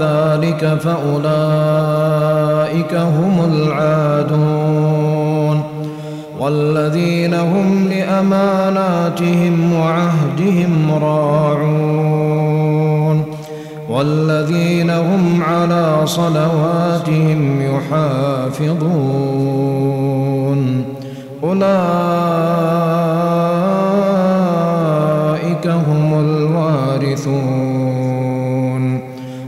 ذلك فأولئك هم العادون والذين هم لأماناتهم وعهدهم راعون والذين هم على صلواتهم يحافظون أولئك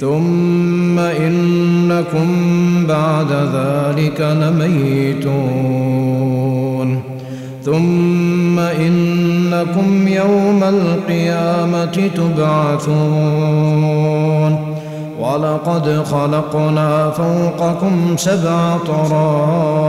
ثم إنكم بعد ذلك لميتون. ثم إنكم يوم القيامة تبعثون. ولقد خلقنا فوقكم سبع طرائق.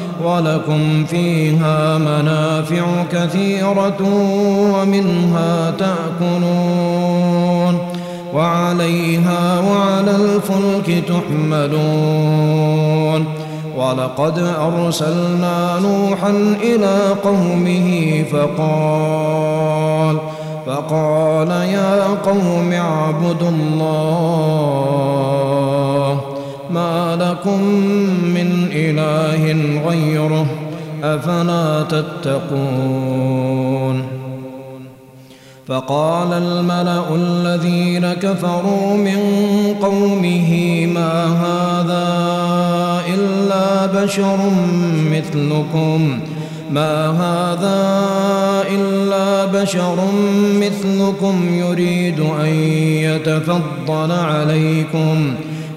ولكم فيها منافع كثيرة ومنها تأكلون وعليها وعلى الفلك تحملون ولقد أرسلنا نوحا إلى قومه فقال فقال يا قوم اعبدوا الله ما لكم من إله غيره أفلا تتقون فقال الملأ الذين كفروا من قومه ما هذا إلا بشر مثلكم ما هذا إلا بشر مثلكم يريد أن يتفضل عليكم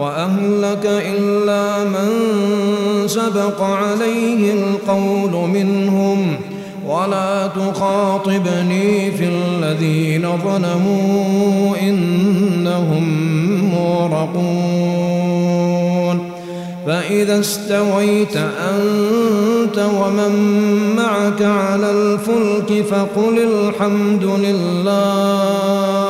وأهلك إلا من سبق عليه القول منهم ولا تخاطبني في الذين ظلموا إنهم مورقون فإذا استويت أنت ومن معك على الفلك فقل الحمد لله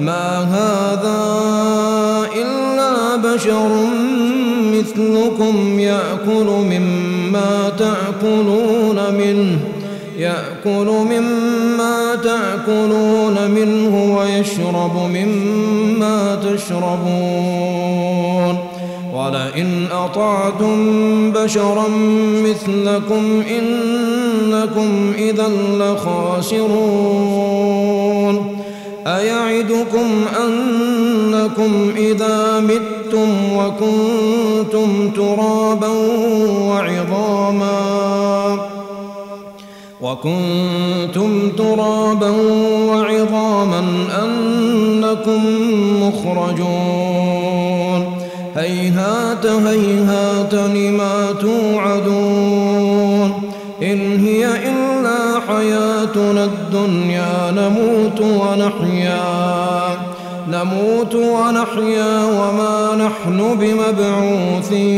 ما هذا إلا بشر مثلكم يأكل مما تأكلون منه يأكل مما تأكلون منه ويشرب مما تشربون. ولئن أطعتم بشرا مثلكم إنكم إذا لخاسرون. أيعدكم أنكم إذا متم وكنتم ترابا وعظاما وكنتم ترابا وعظاما أنكم مخرجون هيهات هيهات لما ونحيا. نموت ونحيا وما نحن بمبعوثين.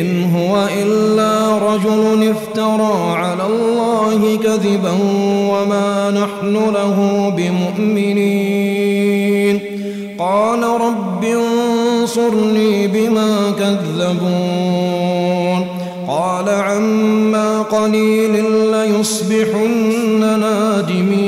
إن هو إلا رجل افترى على الله كذبا وما نحن له بمؤمنين. قال رب انصرني بما كذبون. قال عما قليل ليصبحن نادمين.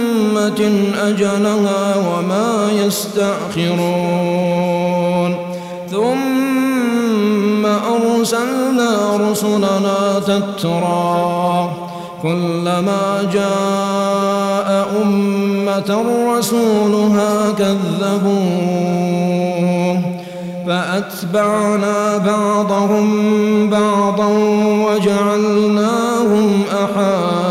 أجلها وما يستأخرون. ثم أرسلنا رسلنا تترى كلما جاء أمة رسولها كذبوه. فأتبعنا بعضهم بعضا وجعلناهم أحاديث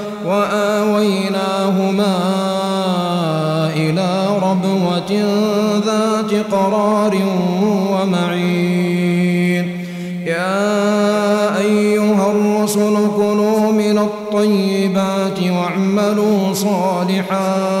وآويناهما إلى ربوة ذات قرار ومعين. يا أيها الرسل كلوا من الطيبات واعملوا صالحا.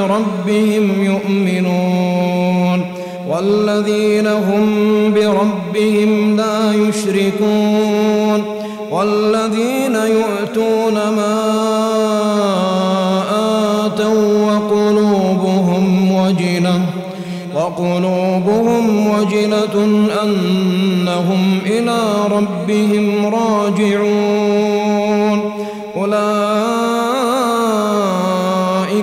بآيات ربهم يؤمنون والذين هم بربهم لا يشركون والذين يؤتون ما آتوا وقلوبهم وجنة وقلوبهم وجنة أنهم إلى ربهم راجعون أولئك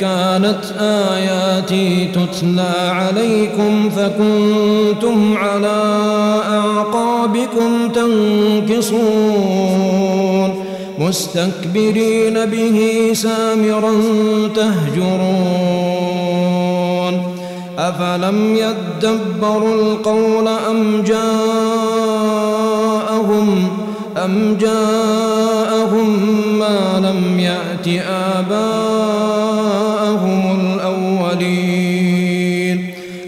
كانت آياتي تتلى عليكم فكنتم على أعقابكم تنكصون مستكبرين به سامرا تهجرون أفلم يدبروا القول أم جاءهم أم جاءهم ما لم يأت آباءهم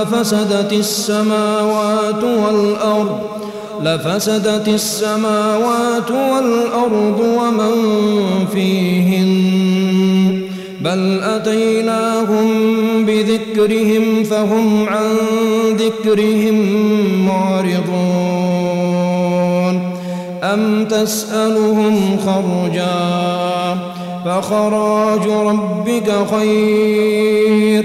لفسدت السماوات والأرض لفسدت السماوات والأرض ومن فيهن. بل أتيناهم بذكرهم فهم عن ذكرهم معرضون. أم تسألهم خرجا فخراج ربك خير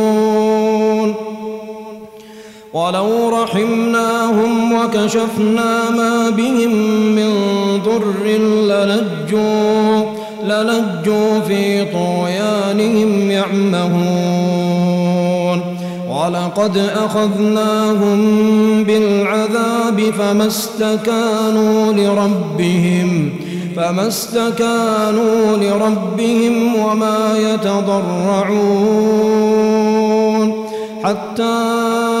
ولو رحمناهم وكشفنا ما بهم من ضر للجوا للجوا في طغيانهم يعمهون. ولقد أخذناهم بالعذاب فما استكانوا لربهم فما استكانوا لربهم وما يتضرعون. حتى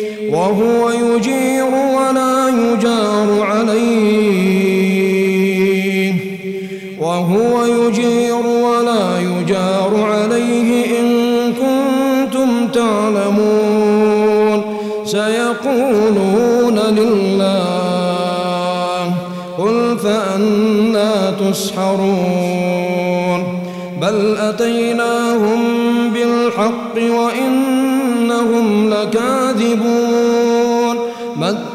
وهو يجير ولا يجار عليه. وهو يجير ولا يجار عليه إن كنتم تعلمون. سيقولون لله قل فأنا تسحرون. بل أتيناهم بالحق وإنهم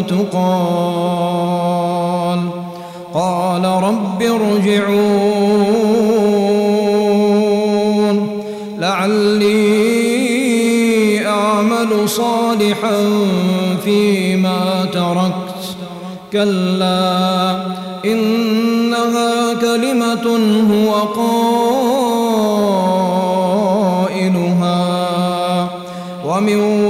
الموت قال قال رب ارجعون لعلي أعمل صالحا فيما تركت. كلا إنها كلمة هو قائلها. ومن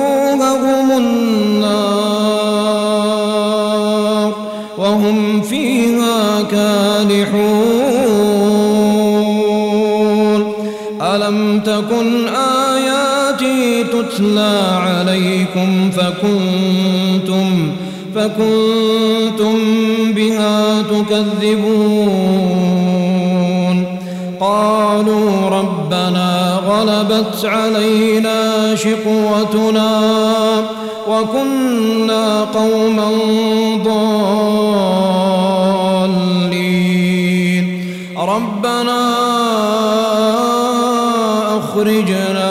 عليكم فكنتم فكنتم بها تكذبون. قالوا ربنا غلبت علينا شقوتنا وكنا قوما ضالين. ربنا أخرجنا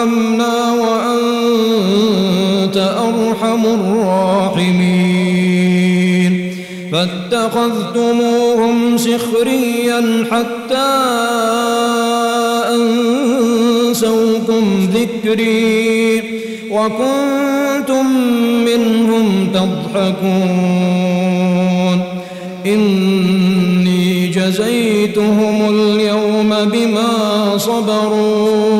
وارحمنا وأنت أرحم الراحمين. فاتخذتموهم سخريا حتى أنسوكم ذكري وكنتم منهم تضحكون. إني جزيتهم اليوم بما صبروا.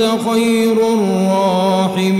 وأنت خير الراحمين.